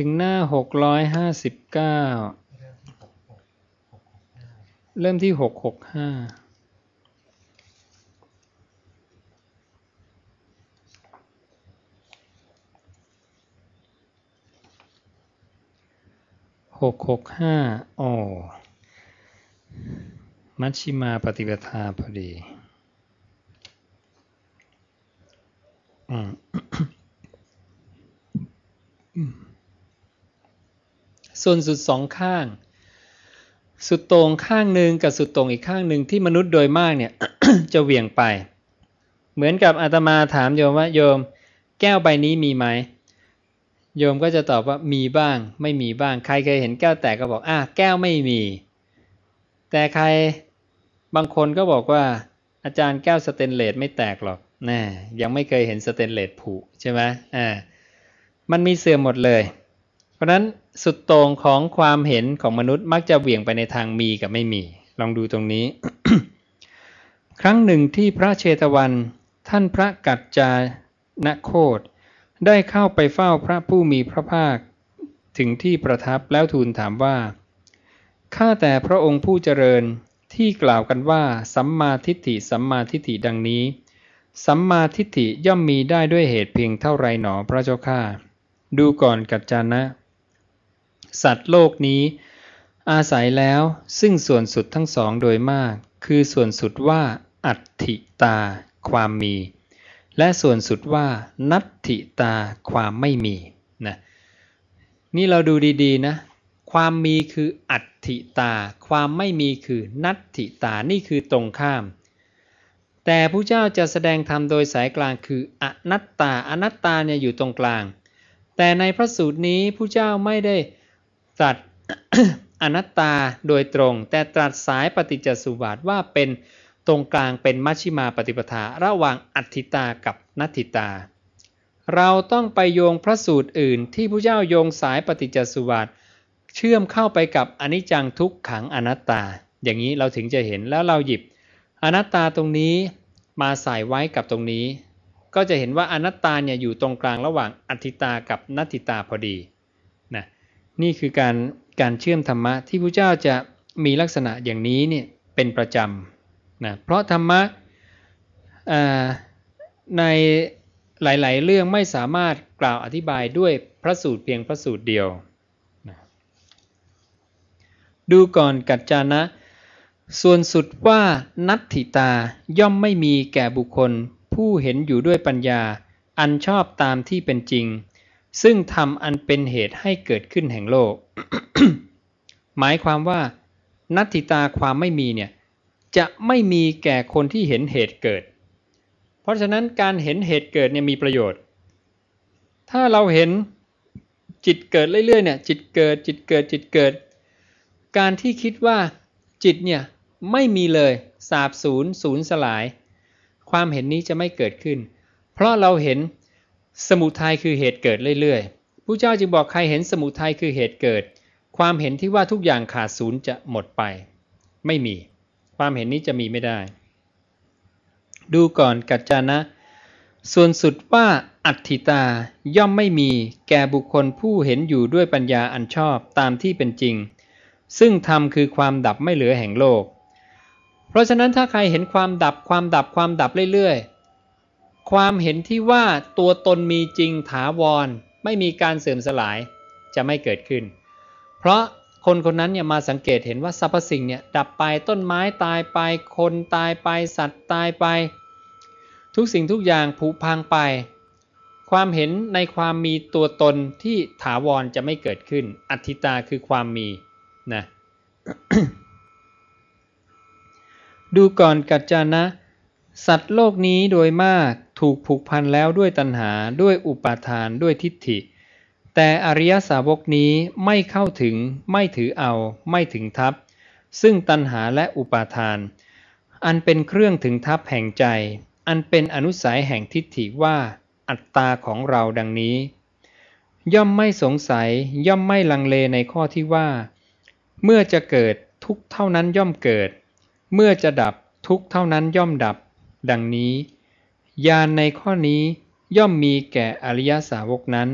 ถึงหน้าหกร้อยห้าสิบเก้าเริ่มที่หกหกห้าหกหกห้าอ๋อมัชชิมาปฏิปทาพอดี ส่วนสุดสองข้าง สุดตรงข้างหนึ่งกับสุดตรงอีกข้างหนึ่งที่มนุษย์โดยมากเนี่ยจะเหวี่ยงไป เหมือนกับอาตมาถามโยมว่าโยม แก้วใบนี้มีไหมโยมก็จะตอบว่ามีบ้าง ไม่มีบ้าง ใครเคยเห็นแก้วแตกก็บอกอะแก้วไม่มี แต่ใครบางคนก็บอกว่า อาจารย์แก้วสเตนเลสไม่แตกหรอกน่ยังไม่เคยเห็นสเตนเลสผุใช่ไหมอ่ามันมีเสื่อมหมดเลย เพราะนั้น สุดตรงของความเห็นของมนุษย์มักจะเหวี่ยงไปในทางมีกับไม่มี ลองดูตรงนี้ ครั้งหนึ่งที่พระเชตวัน ท่านพระกัจจานโคดได้เข้าไปเฝ้าพระผู้มีพระภาค ถึงที่ประทับแล้วทูลถามว่า ข้าแต่พระองค์ผู้เจริญที่กล่าวกันว่า สัมมาทิฏฐิสัมมาทิฏฐิดังนี้ สัมมาทิฏฐิย่อมมีได้ด้วยเหตุเพียงเท่าไรหนอพระเจ้าข้าดูก่อนกัจจานะ สัตว์โลกนี้ อาศัยแล้วซึ่งส่วนสุดทั้งสองโดยมาก คือส่วนสุดว่า อัตถิตา ความมี และส่วนสุดว่า นัตถิตา ความไม่มีนะนี่เราดูดีๆนะ ความมีคืออัตถิตา ความไม่มีคือนัตถิตา นี่คือตรงข้าม แต่พระเจ้าจะแสดงธรรมโดยสายกลางคืออนัตตา อนัตตาเนี่ยอยู่ตรงกลาง แต่ในพระสูตรนี้พระเจ้าไม่ได้ ตรัสอนัตตาโดยตรง แต่ตรัสสายปฏิจจสุบาทว่าเป็นตรงกลางเป็นมัชชิมาปฏิปทาระหว่างอัตถิตากับนัตถิตา เราต้องไปโยงพระสูตรอื่น ที่พระเจ้าโยงสายปฏิจจสุบาทเชื่อมเข้าไปกับอนิจจังทุกขังอนัตตา อย่างนี้เราถึงจะเห็นแล้วเราหยิบ อนัตตาตรงนี้มาใส่ไว้กับตรงนี้ ก็จะเห็นว่าอนัตตาเนี่ยอยู่ตรงกลางระหว่างอธิตากับนัตติตาพอดี นี่คือการการเชื่อมธรรมะที่พระเจ้าจะมีลักษณะอย่างนี้เนี่ยเป็นประจำนะเพราะธรรมะในหลาย ๆ เรื่องไม่สามารถกล่าวอธิบายด้วยพระสูตรเพียงพระสูตรเดียวดูก่อนกัจจานะ ส่วนสุดว่านัตถิตาย่อมไม่มีแก่บุคคล ผู้เห็นอยู่ด้วยปัญญา อันชอบตามที่เป็นจริง ซึ่งทำอันเป็นเหตุให้เกิดขึ้นแห่งโลก หมายความว่า นัตถิตาความไม่มีเนี่ยจะไม่มีแก่คนที่เห็นเหตุเกิด เพราะฉะนั้นการเห็นเหตุเกิดเนี่ยมีประโยชน์ ถ้าเราเห็นจิตเกิดเรื่อยๆเนี่ยจิตเกิดจิตเกิดจิตเกิด การที่คิดว่าจิตเนี่ยไม่มีเลยสาบสูญสูญสลาย ความเห็นนี้จะไม่เกิดขึ้น เพราะเราเห็น สมุทัยคือเหตุเกิดเรื่อยๆผู้เจ้าจึงบอกใครเห็นสมุทัยคือเหตุเกิด ความเห็นที่ว่าทุกอย่างขาดศูนย์จะหมดไป ไม่มี ความเห็นนี้จะมีไม่ได้ ดูก่อนกัจจานะ ส่วนสุดว่าอัตถิตาย่อมไม่มีแก่บุคคลผู้เห็นอยู่ด้วยปัญญาอันชอบตามที่เป็นจริง ซึ่งธรรมคือความดับไม่เหลือแห่งโลก เพราะฉะนั้นถ้าใครเห็นความดับความดับความดับเรื่อยๆ ความเห็นที่ว่าตัวตนมีจริงถาวร ไม่มีการเสื่อมสลายจะไม่เกิดขึ้น เพราะคนคนนั้นเนี่ยมาสังเกตเห็นว่าสรรพสิ่งเนี่ยดับไปต้นไม้ตายไปคนตายไปสัตว์ตายไป ทุกสิ่งทุกอย่างผุพังไป ความเห็นในความมีตัวตนที่ถาวรจะไม่เกิดขึ้น อัติตาคือความมีนะดูก่อนกัจจานะ สัตว์โลกนี้โดยมาก ถูกผูกพันแล้วด้วยตัณหาด้วยอุปาทานด้วยทิฏฐิ แต่อริยสาวกนี้ไม่เข้าถึงไม่ถือเอา ไม่ถึงทับซึ่งตัณหาและอุปาทาน อันเป็นเครื่องถึงทับแห่งใจ อันเป็นอนุสัยแห่งทิฏฐิว่าอัตตาของเราดังนี้ ย่อมไม่สงสัยย่อมไม่ลังเลในข้อที่ว่า เมื่อจะเกิดทุกเท่านั้นย่อมเกิด เมื่อจะดับทุกเท่านั้นย่อมดับ ดังนี้ ญาณในข้อนี้ย่อมมีแก่อริยสาวกนั้น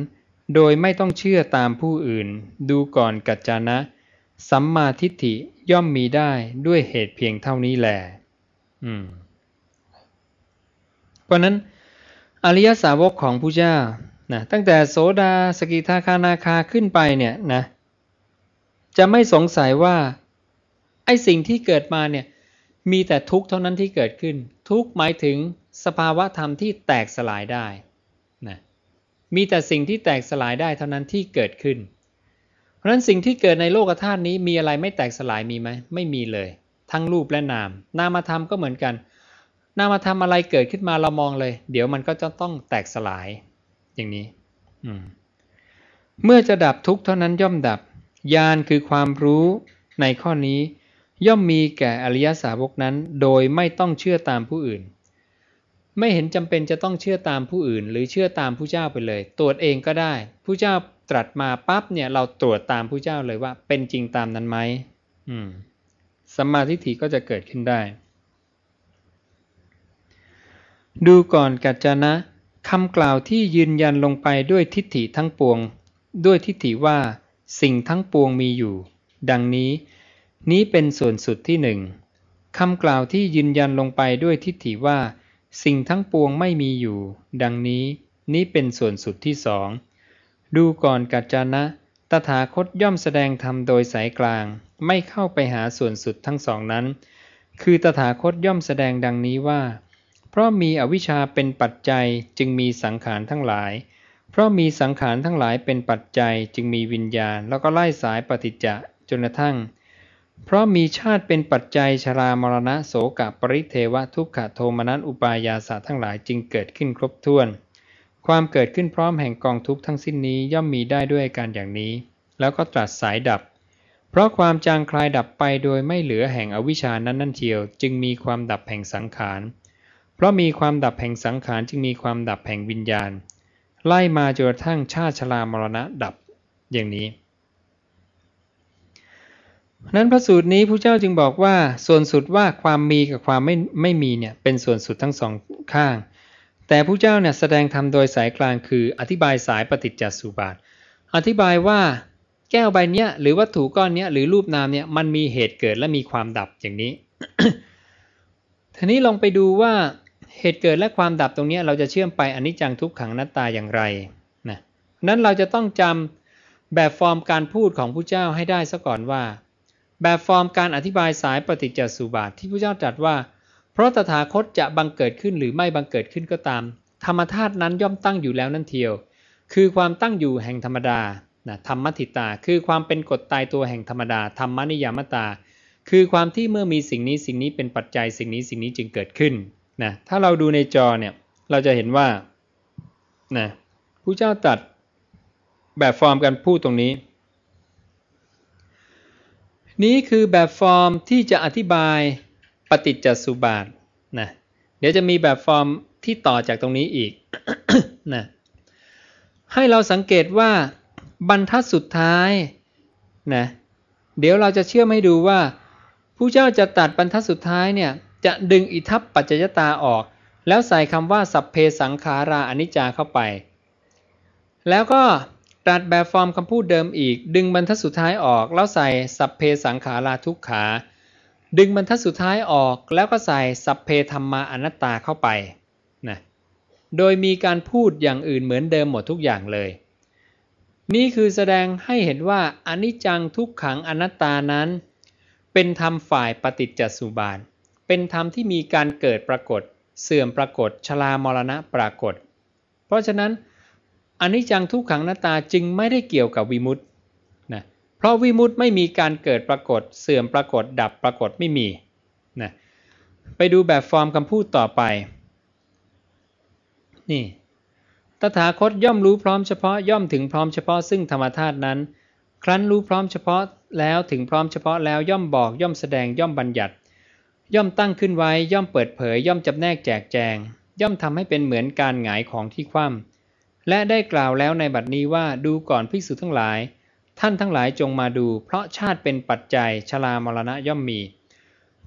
โดยไม่ต้องเชื่อตามผู้อื่น ดูก่อนกัจจานะ สัมมาทิฏฐิย่อมมีได้ด้วยเหตุเพียงเท่านี้แหละเพราะนั้น อริยสาวกของผู้เจ้านะตั้งแต่โสดาสกิทาคานาคาขึ้นไปเนี่ยนะ จะไม่สงสัยว่าไอ้สิ่งที่เกิดมาเนี่ย มีแต่ทุกข์เท่านั้นที่เกิดขึ้น ทุกข์หมายถึงสภาวะธรรมที่แตกสลายได้นะมีแต่สิ่งที่แตกสลายได้เท่านั้นที่เกิดขึ้น เพราะฉะนั้นสิ่งที่เกิดในโลกธาตุนี้มีอะไรไม่แตกสลายมีไหมไม่มีเลย ทั้งรูปและนาม นามธรรมก็เหมือนกัน นามธรรมอะไรเกิดขึ้นมาเรามองเลย เดี๋ยวมันก็จะต้องแตกสลายอย่างนี้เมื่อจะดับทุกข์เท่านั้นย่อมดับญาณคือความรู้ในข้อนี้ ย่อมมีแก่อริยสาวกนั้น โดยไม่ต้องเชื่อตามผู้อื่น ไม่เห็นจำเป็นจะต้องเชื่อตามผู้อื่น หรือเชื่อตามผู้เจ้าไปเลย ตรวจเองก็ได้ผู้เจ้าตรัสมาปั๊บเนี่ยเราตรวจตามผู้เจ้าเลยว่า เป็นจริงตามนั้นไหมสมาธิฐิก็จะเกิดขึ้นได้ ดูก่อนกัจจนะคำกล่าวที่ยืนยันลงไปด้วยทิฏฐิทั้งปวง ด้วยทิฏฐิว่า สิ่งทั้งปวงมีอยู่ ดังนี้ นี้เป็นส่วนสุดที่หนึ่งคำกล่าวที่ยืนยันลงไปด้วยทิฏฐิว่า สิ่งทั้งปวงไม่มีอยู่ ดังนี้นี้เป็นส่วนสุดที่สองดูก่อนกัจจานะ ตถาคตย่อมแสดงธรรมโดยสายกลาง ไม่เข้าไปหาส่วนสุดทั้งสองนั้น คือตถาคตย่อมแสดงดังนี้ว่า เพราะมีอวิชชาเป็นปัจจัยจึงมีสังขารทั้งหลาย เพราะมีสังขารทั้งหลายเป็นปัจจัยจึงมีวิญญาณ แล้วก็ไล่สายปฏิจจะจนกระทั่ง เพราะมีชาติเป็นปัจจัยชรามรณะโสกะปริเทวะทุกขโทมนัสอุปายาสาทั้งหลายจึงเกิดขึ้นครบถ้วน ความเกิดขึ้นพร้อมแห่งกองทุกข์ทั้งสิ้นนี้ย่อมมีได้ด้วยการอย่างนี้ แล้วก็ตรัสสายดับ เพราะความจางคลายดับไปโดยไม่เหลือแห่งอวิชานั้นนั่นเทียว จึงมีความดับแห่งสังขาร เพราะมีความดับแห่งสังขารจึงมีความดับแห่งวิญญาณ ไล่มาจนกระทั่งชาติชรามรณะดับอย่างนี้ นั้นพระสูตรนี้พระเจ้าจึงบอกว่า ส่วนสุดว่าความมีกับความไม่ไม่มีเนี่ยเป็นส่วนสุดทั้งสองข้าง แต่พระเจ้าเนี่ยแสดงธรรมโดยสายกลางคืออธิบายสายปฏิจจสุบาท อธิบายว่าแก้วใบนี้หรือวัตถุก้อนนี้หรือรูปนามเนี่ยมันมีเหตุเกิดและมีความดับอย่างนี้ทีนี้ลองไปดูว่าเหตุเกิดและความดับตรงนี้เราจะเชื่อมไปอนิจจังทุกขังนัตตาอย่างไรนะนั้นเราจะต้องจำแบบฟอร์มการพูดของผู้เจ้าให้ได้ซะก่อนว่า แบบฟอร์มการอธิบายสายปฏิจจสุบาทที่ผู้เจ้าตรัสว่า เพราะตถาคตจะบังเกิดขึ้นหรือไม่บังเกิดขึ้นก็ตาม ธรรมธาตุนั้นย่อมตั้งอยู่แล้วนั่นเทียว คือความตั้งอยู่แห่งธรรมดานะธรรมติตา คือความเป็นกฎตายตัวแห่งธรรมดา ธรรมนิยามตา คือความที่เมื่อมีสิ่งนี้สิ่งนี้เป็นปัจจัยสิ่งนี้สิ่งนี้จึงเกิดขึ้นนะถ้าเราดูในจอเนี่ยเราจะเห็นว่านะผู้เจ้าตัดแบบฟอร์มการพูดตรงนี้ นี้คือแบบฟอร์มที่จะอธิบายปฏิจจสุบาทนะเดี๋ยวจะมีแบบฟอร์มที่ต่อจากตรงนี้อีกนะให้เราสังเกตว่าบรรทัดสุดท้ายนะเดี๋ยวเราจะเชื่อมให้ดูว่าผู้เจ้าจะตัดบรรทัดสุดท้ายเนี่ยจะดึงอิทัปปัจจยตาออก แล้วใส่คำว่าสัพเพสังขาราอนิจจาเข้าไป แล้วก็ ตัดแบบฟอร์มคำพูดเดิมอีก ดึงบรรทัดสุดท้ายออก แล้วใส่สัพเพสังขาราทุกขา ดึงบรรทัดสุดท้ายออกแล้วก็ใส่สัพเพธรรมาอนัตตาเข้าไปนะโดยมีการพูดอย่างอื่นเหมือนเดิมหมดทุกอย่างเลย นี่คือแสดงให้เห็นว่าอนิจจังทุกขังอนัตตานั้น เป็นธรรมฝ่ายปฏิจจสุบานเป็นธรรมที่มีการเกิดปรากฏ เสื่อมปรากฏชรามรณะปรากฏ เพราะฉะนั้น อนิจจังทุกขังนาตาจึงไม่ได้เกี่ยวกับวิมุตต์นะเพราะวิมุตต์ไม่มีการเกิดปรากฏเสื่อมปรากฏดับปรากฏไม่มีนะไปดูแบบฟอร์มคำพูดต่อไป นี่ ตถาคตย่อมรู้พร้อมเฉพาะย่อมถึงพร้อมเฉพาะซึ่งธรรมธาตุนั้น ครั้นรู้พร้อมเฉพาะแล้วถึงพร้อมเฉพาะแล้วย่อมบอกย่อมแสดงย่อมบัญญัติ ย่อมตั้งขึ้นไว้ย่อมเปิดเผย ย่อมจำแนกแจกแจง ย่อมทำให้เป็นเหมือนการหงายของที่คว่ำ และได้กล่าวแล้วในบัดนี้ว่าดูก่อนภิกษุทั้งหลาย ท่านทั้งหลายจงมาดู เพราะชาติเป็นปัจจัยชรามรณะย่อมมี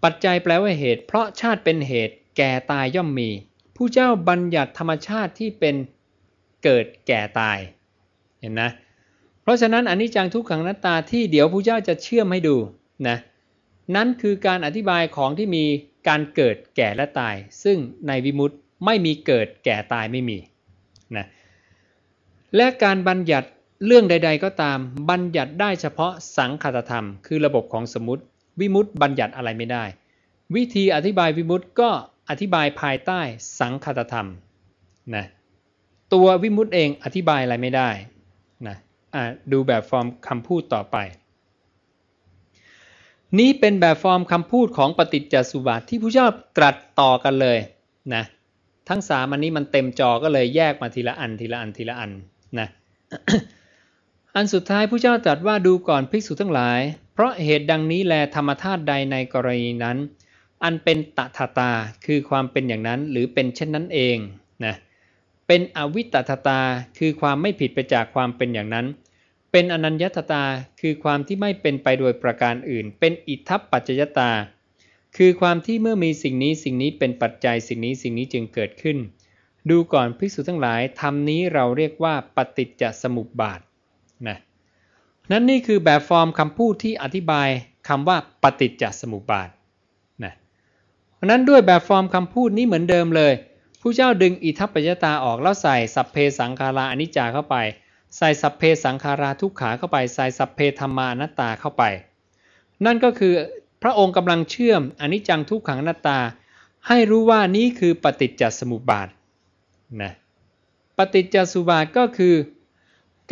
ปัจจัยแปลว่าเหตุ เพราะชาติเป็นเหตุ แก่ตายย่อมมี ผู้เจ้าบัญญัติธรรมชาติที่เป็นเกิดแก่ตาย เห็นนะ เพราะฉะนั้นอนิจจังทุกขังนัตตาที่เดี๋ยวพระเจ้าจะเชื่อมให้ดูนะนั้นคือการอธิบายของที่มีการเกิดแก่และตาย ซึ่งในวิมุตต์ไม่มีเกิดแก่ตายไม่มี และการบัญญัติเรื่องใด ๆ ก็ตาม บัญญัติได้เฉพาะสังคตธรรม คือระบบของสมมติ วิมุตต์บัญญัติอะไรไม่ได้ วิธีอธิบายวิมุตตก็อธิบายภายใต้สังคตธรรมนะตัววิมุตต์เองอธิบายอะไรไม่ได้นะดูแบบฟอร์มคำพูดต่อไป นี้เป็นแบบฟอร์มคำพูดของปฏิจจสุบาทที่ผู้เจ้าตรัสต่อกันเลยนะทั้งสามอันนี้มันเต็มจอก็เลยแยกมาทีละอันทีละอันทีละอัน นะอันสุดท้ายผู้เจ้าตรัสว่าดูก่อนภิกษุทั้งหลาย เพราะเหตุดังนี้แลธรรมธาตุใดในกรณีนั้น อันเป็นตถาตาคือความเป็นอย่างนั้นหรือเป็นเช่นนั้นเองนะเป็นอวิตตตาคือความไม่ผิดไปจากความเป็นอย่างนั้น เป็นอนัญญตตาคือความที่ไม่เป็นไปโดยประการอื่น เป็นอิทัปปัจจยตา คือความที่เมื่อมีสิ่งนี้สิ่งนี้เป็นปัจจัยสิ่งนี้สิ่งนี้จึงเกิดขึ้น ดูก่อนภิกษุทั้งหลายธรรมนี้เราเรียกว่าปฏิจจสมุปบาทนะนั่นนี่คือแบบฟอร์มคำพูดที่อธิบายคำว่าปฏิจจสมุปบาทนะเพราะนั้นด้วยแบบฟอร์มคำพูดนี้เหมือนเดิมเลยผู้เจ้าดึงอิทัปปัจจตาออกแล้วใส่สัพเพสังขาราอนิจจาเข้าไป ใส่สัพเพสังขาราทุกขาเข้าไป ใส่สัพเพธรรมานัตตาเข้าไป นั่นก็คือพระองค์กำลังเชื่อมอนิจจังทุกขังนัตตา ให้รู้ว่านี้คือปฏิจจสมุปบาท นะปฏิจจสุบาทก็คือ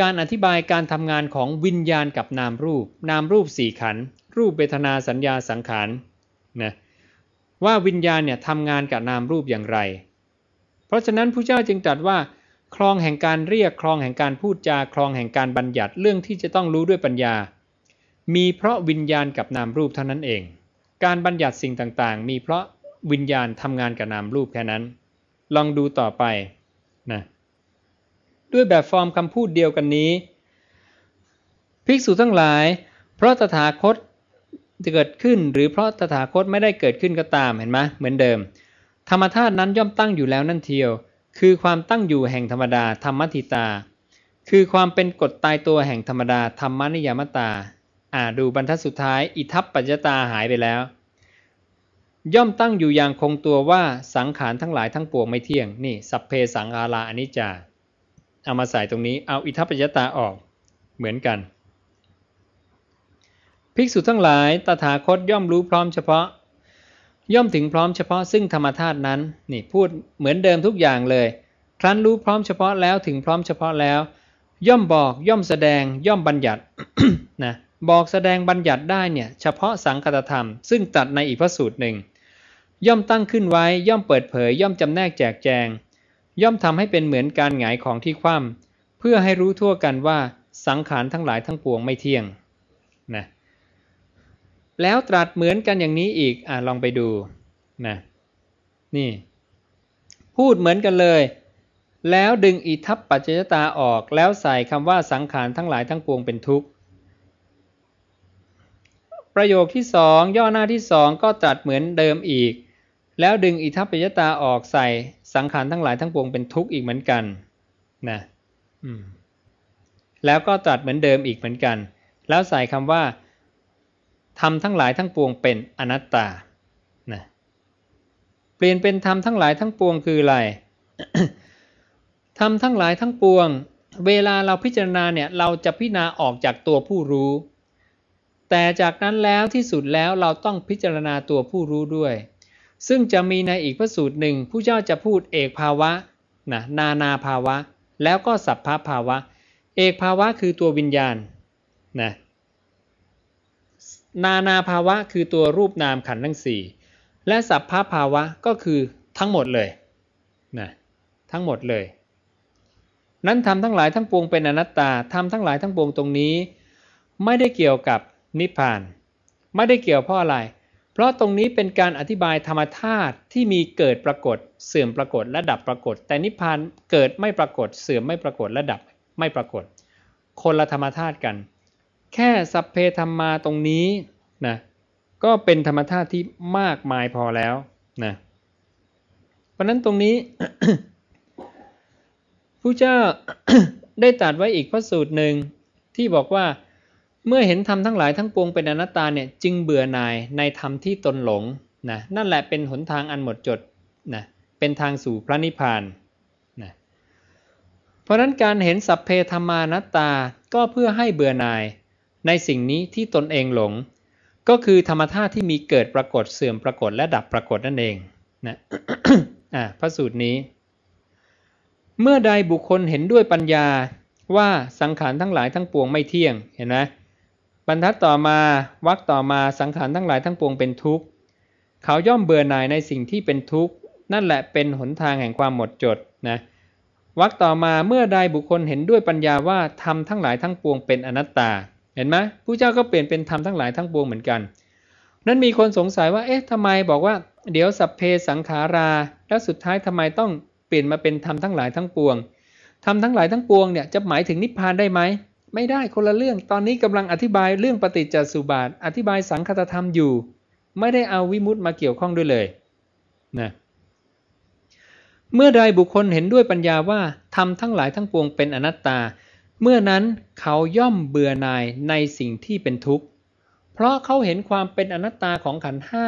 การอธิบายการทำงานของวิญญาณกับนามรูป นามรูปสี่ขัน รูปเบทนาสัญญาสังขารนะว่าวิญญาณเนี่ยทำงานกับนามรูปอย่างไร เพราะฉะนั้นผู้เจ้าจึงตรัสว่า คลองแห่งการเรียกคลองแห่งการพูดจาคลองแห่งการบัญญัติเรื่องที่จะต้องรู้ด้วยปัญญา มีเพราะวิญญาณกับนามรูปเท่านั้นเอง การบัญญัติสิ่งต่างๆ มีเพราะวิญญาณทำงานกับนามรูปแค่นั้น ลองดูต่อไปนะด้วยแบบฟอร์มคำพูดเดียวกันนี้ ภิกษุทั้งหลาย เพราะตถาคตเกิดขึ้น หรือเพราะตถาคตไม่ได้เกิดขึ้นก็ตามเห็นไหมเหมือนเดิม ธรรมธาตุนั้นย่อมตั้งอยู่แล้วนั่นเทียว คือความตั้งอยู่แห่งธรรมดาธรรมติตา คือความเป็นกฎตายตัวแห่งธรรมดาธรรมนิยมตา อ่าดูบรรทัดสุดท้าย อิทัปปัจจตาหายไปแล้ว ย่อมตั้งอยู่อย่างคงตัวว่าสังขารทั้งหลายทั้งปวงไม่เที่ยง นี่ สัพเพสังขาราอนิจจาเอามาใส่ตรงนี้เอาอิทัปปัจจตาออกเหมือนกัน ภิกษุทั้งหลายตถาคตย่อมรู้พร้อมเฉพาะ ย่อมถึงพร้อมเฉพาะซึ่งธรรมธาตุนั้นนี่พูดเหมือนเดิมทุกอย่างเลย ครั้นรู้พร้อมเฉพาะแล้วถึงพร้อมเฉพาะแล้ว ย่อมบอกย่อมแสดงย่อมบัญญัตินะบอกแสดงบัญญัติได้เนี่ยเฉพาะสังคตธรรม ซึ่งตัดในอีกพระสูตรหนึ่ง ย่อมตั้งขึ้นไว้ ย่อมเปิดเผย ย่อมจำแนกแจกแจง ย่อมทำให้เป็นเหมือนการหงายของที่คว่ำเพื่อให้รู้ทั่วกันว่าสังขารทั้งหลายทั้งปวงไม่เที่ยงนะแล้วตรัสเหมือนกันอย่างนี้อีกอ่าลองไปดูนะนี่ พูดเหมือนกันเลย แล้วดึงอิทัปปัจจยตาออกแล้วใส่คำว่าสังขารทั้งหลายทั้งปวงเป็นทุกข์ประโยคที่สองย่อหน้าที่สองก็ตรัสเหมือนเดิมอีก แล้วดึงอิทัปปัจจยตาออกใส่สังขารทั้งหลายทั้งปวงเป็นทุกข์อีกเหมือนกันนะแล้วก็ตรัสเหมือนเดิมอีกเหมือนกัน แล้วใส่คำว่าธรรมทั้งหลายทั้งปวงเป็นอนัตตานะเปลี่ยนเป็นธรรมทั้งหลายทั้งปวงคืออะไรธรรมทั้งหลายทั้งปวง เวลาเราพิจารณาเนี่ยเราจะพิจารณาออกจากตัวผู้รู้ แต่จากนั้นแล้วที่สุดแล้วเราต้องพิจารณาตัวผู้รู้ด้วย ซึ่งจะมีในอีกพระสูตรหนึ่งผู้เจ้าจะพูดเอกภาวะนะนานาภาวะ แล้วก็สัพพภาวะ เอกภาวะคือตัววิญญาณนะนานาภาวะคือตัวรูปนามขันธ์ทั้งสี่และสัพพะภาวะก็คือทั้งหมดเลยนะทั้งหมดเลย นั้นทำทั้งหลายทั้งปวงเป็นอนัตตาทำทั้งหลายทั้งปวงตรงนี้ ไม่ได้เกี่ยวกับนิพพาน ไม่ได้เกี่ยวเพราะอะไร เพราะตรงนี้เป็นการอธิบายธรรมธาตุที่มีเกิดปรากฏ เสื่อมปรากฏและดับปรากฏ แต่นิพพานเกิดไม่ปรากฏ เสื่อมไม่ปรากฏและดับไม่ปรากฏ คนละธรรมธาตุกัน แค่สัพเพธรรมาตรงนี้นะก็เป็นธรรมธาตุที่มากมายพอแล้วนะเพราะนั้นตรงนี้ผู้เจ้าได้ตัดไว้อีกพระสูตรหนึ่งที่บอกว่า เมื่อเห็นธรรมทั้งหลายทั้งปวงเป็นอนัตตาเนี่ยจึงเบื่อหน่ายในธรรมที่ตนหลงนะนั่นแหละเป็นหนทางอันหมดจดนะเป็นทางสู่พระนิพพานนะเพราะนั้นการเห็นสัพเพธรรมานัตตาก็เพื่อให้เบื่อหน่ายในสิ่งนี้ที่ตนเองหลง ก็คือธรรมธาตุที่มีเกิดปรากฏเสื่อมปรากฏและดับปรากฏนั่นเองนะอ่าพระสูตรนี้ เมื่อใดบุคคลเห็นด้วยปัญญาว่าสังขารทั้งหลายทั้งปวงไม่เที่ยงเห็นไหม บรรทัดต่อมาวักต่อมาสังขารทั้งหลายทั้งปวงเป็นทุกข์ เขาย่อมเบื่อหน่ายในสิ่งที่เป็นทุกข์ นั่นแหละเป็นหนทางแห่งความหมดจดนะวักต่อมาเมื่อใดบุคคลเห็นด้วยปัญญาว่าธรรมทั้งหลายทั้งปวงเป็นอนัตตา เห็นไหมผู้เจ้าก็เปลี่ยนเป็นธรรมทั้งหลายทั้งปวงเหมือนกัน นั้นมีคนสงสัยว่าเอ๊ะทำไมบอกว่า เดี๋ยวสัพเพสังขารา แล้วสุดท้ายทำไมต้องเปลี่ยนมาเป็นธรรมทั้งหลายทั้งปวงธรรมทั้งหลายทั้งปวงเนี่ยจะหมายถึงนิพพานได้ไหม ไม่ได้คนละเรื่อง ตอนนี้กำลังอธิบายเรื่องปฏิจจสุบาท อธิบายสังคตธรรมอยู่ ไม่ได้เอาวิมุตต์มาเกี่ยวข้องด้วยเลยนะเมื่อใดบุคคลเห็นด้วยปัญญาว่าทำทั้งหลายทั้งปวงเป็นอนัตตา เมื่อนั้นเขาย่อมเบื่อหน่ายในสิ่งที่เป็นทุกข์ เพราะเขาเห็นความเป็นอนัตตาของขันห้า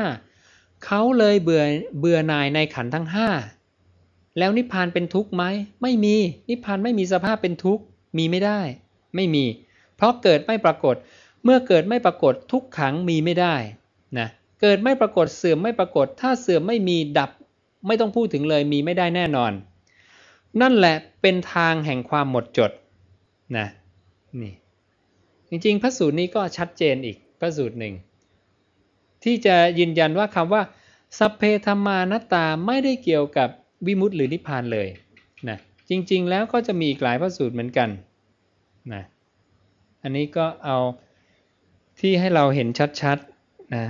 เขาเลยเบื่อเบื่อหน่ายในขันทั้งห้าแล้วนิพพานเป็นทุกข์ไหมไม่มีนิพพานไม่มีสภาพเป็นทุกข์มีไม่ได้ ไม่มี เพราะเกิดไม่ปรากฏ เมื่อเกิดไม่ปรากฏทุกขังมีไม่ได้นะเกิดไม่ปรากฏเสื่อมไม่ปรากฏ ถ้าเสื่อมไม่มีดับ ไม่ต้องพูดถึงเลยมีไม่ได้แน่นอน นั่นแหละเป็นทางแห่งความหมดจดนะนี่จริงๆพระสูตรนี้ก็ชัดเจนอีกพระสูตรหนึ่ง ที่จะยืนยันว่าคำว่าสัพเพธรรมานตตาไม่ได้เกี่ยวกับวิมุตติหรือนิพพานเลยนะจริงๆแล้วก็จะมีอีกหลายพระสูตรเหมือนกัน นะอันนี้ก็เอาที่ให้เราเห็นชัดๆนะ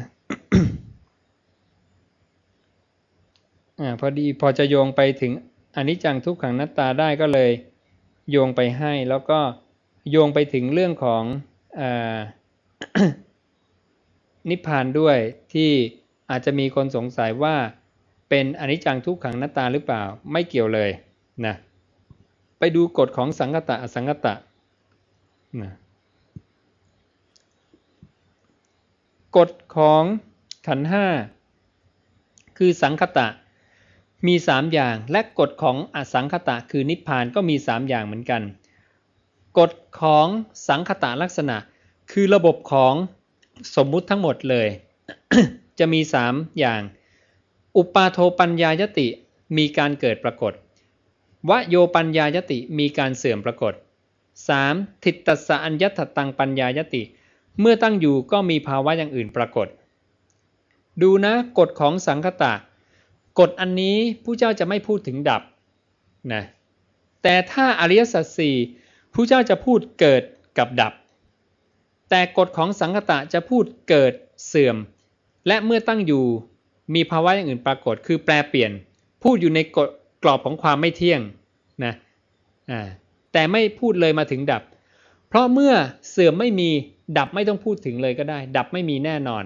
อพอดีพอจะโยงไปถึงอันนี้จังทุกขังนัตตาได้ก็เลยโยงไปให้ แล้วก็โยงไปถึงเรื่องของอนิพพานด้วยที่อาจจะมีคนสงสัยว่าเป็นอนิจจังทุกขังนัตตาหรือเปล่าไม่เกี่ยวเลยนะไปดูกฎของสังกตะอสังกตะ นะกฎของขันห้าคือสังคตะมีสามอย่าง และกฎของอสังคตะคือนิพพานก็มีสามอย่างเหมือนกัน กฎของสังคตะลักษณะ คือระบบของสมมุติทั้งหมดเลย จะมีสามอย่าง อุปาโทปัญญายติมีการเกิดปรากฏวโยปัญญายติมีการเสื่อมปรากฏ 3. ทิฏตสะอัญญตตังปัญญายติ เมื่อตั้งอยู่ก็มีภาวะอย่างอื่นปรากฏ ดูนะกฎของสังคตะ กฎอันนี้ผู้เจ้าจะไม่พูดถึงดับนะแต่ถ้าอริยสัจสี่ผู้เจ้าจะพูดเกิดกับดับ แต่กฎของสังคตะจะพูดเกิดเสื่อม และเมื่อตั้งอยู่มีภาวะอย่างอื่นปรากฏ คือแปลเปลี่ยน พูดอยู่ในกรอบของความไม่เที่ยงนะอ่า แต่ไม่พูดเลยมาถึงดับ เพราะเมื่อเสื่อมไม่มีดับไม่ต้องพูดถึงเลยก็ได้ ดับไม่มีแน่นอน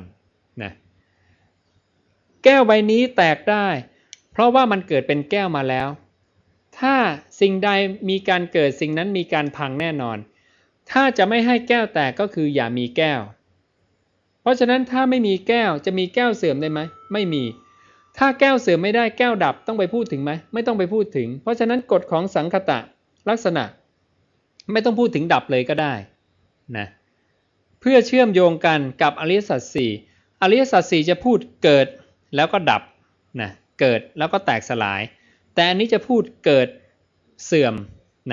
นะแก้วใบนี้แตกได้ เพราะว่ามันเกิดเป็นแก้วมาแล้ว ถ้าสิ่งใดมีการเกิดสิ่งนั้นมีการพังแน่นอน ถ้าจะไม่ให้แก้วแตกก็คืออย่ามีแก้ว เพราะฉะนั้นถ้าไม่มีแก้วจะมีแก้วเสื่อมได้ไหมไม่มี ถ้าแก้วเสื่อมไม่ได้แก้วดับต้องไปพูดถึงไหมไม่ต้องไปพูดถึง เพราะฉะนั้นกฎของสังคตะลักษณะ ไม่ต้องพูดถึงดับเลยก็ได้นะเพื่อเชื่อมโยงกันกับอริยสัจสี่อริยสัจสี่จะพูดเกิดแล้วก็ดับนะเกิดแล้วก็แตกสลาย แต่อันนี้จะพูดเกิดเสื่อม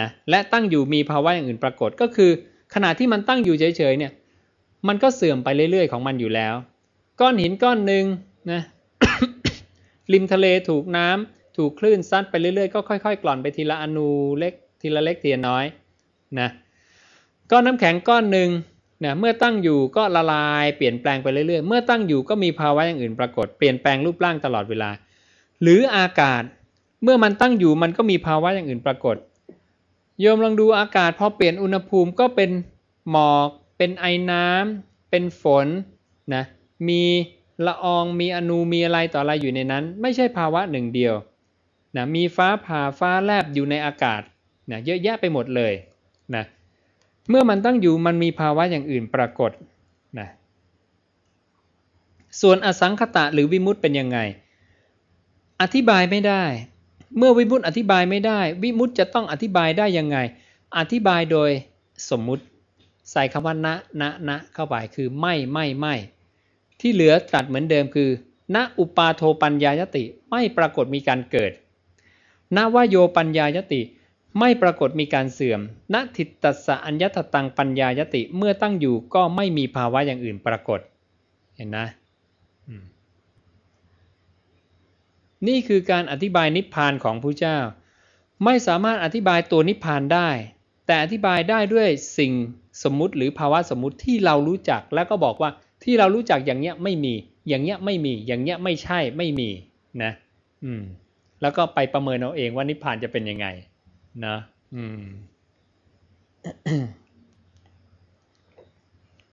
นะและตั้งอยู่มีภาวะอย่างอื่นปรากฏก็คือ ขณะที่มันตั้งอยู่เฉยๆเนี่ยมันก็เสื่อมไปเรื่อยๆของมันอยู่แล้ว ก้อนหินก้อนหนึ่งนะริมทะเลถูกน้ำถูกคลื่นซัดไปเรื่อยๆ ก็ค่อยๆ กล่อนไปทีละอนูเล็กทีละเล็กทีละน้อย นะก้อนน้ำแข็งก้อนหนึ่งนะเมื่อตั้งอยู่ก็ละลายเปลี่ยนแปลงไปเรื่อยๆ เมื่อตั้งอยู่ก็มีภาวะอย่างอื่นปรากฏเปลี่ยนแปลงรูปร่างตลอดเวลา หรืออากาศเมื่อมันตั้งอยู่มันก็มีภาวะอย่างอื่นปรากฏ โยมลองดูอากาศพอเปลี่ยนอุณหภูมิก็เป็นหมอก เป็นไอน้ำเป็นฝนนะมีละอองมีอนูมีอะไรต่ออะไรอยู่ในนั้น ไม่ใช่ภาวะหนึ่งเดียวนะมีฟ้าผ่าฟ้าแลบอยู่ในอากาศนะเยอะแยะไปหมดเลย เมื่อมันตั้งอยู่มันมีภาวะอย่างอื่นปรากฏนะส่วนอสังขตะหรือวิมุตเป็นยังไง อธิบายไม่ได้ เมื่อวิมุตอธิบายไม่ได้ วิมุตจะต้องอธิบายได้ยังไง อธิบายโดยสมมุติ ใส่คำว่าณณณเข้าไปคือไม่ไม่ไม่ที่เหลือตัดเหมือนเดิมคือ ณอุปาโทปัญญายติไม่ปรากฏมีการเกิด ณวโยปัญญายติ ไม่ปรากฏมีการเสื่อมณทิตตสะอัญญตตังปัญญายติเมื่อตั้งอยู่ก็ไม่มีภาวะอย่างอื่นปรากฏ เห็นนะ นี่คือการอธิบายนิพพานของพระเจ้า ไม่สามารถอธิบายตัวนิพพานได้ แต่อธิบายได้ด้วยสิ่งสมมุติหรือภาวะสมมุติที่เรารู้จักแล้วก็บอกว่าที่เรารู้จักอย่างเนี้ยไม่มี อย่างเนี้ยไม่มี อย่างเนี้ยไม่ใช่ไม่มีนะ อืม แล้วก็ไปประเมินเอาเองว่านิพพานจะเป็นยังไง นะ อืม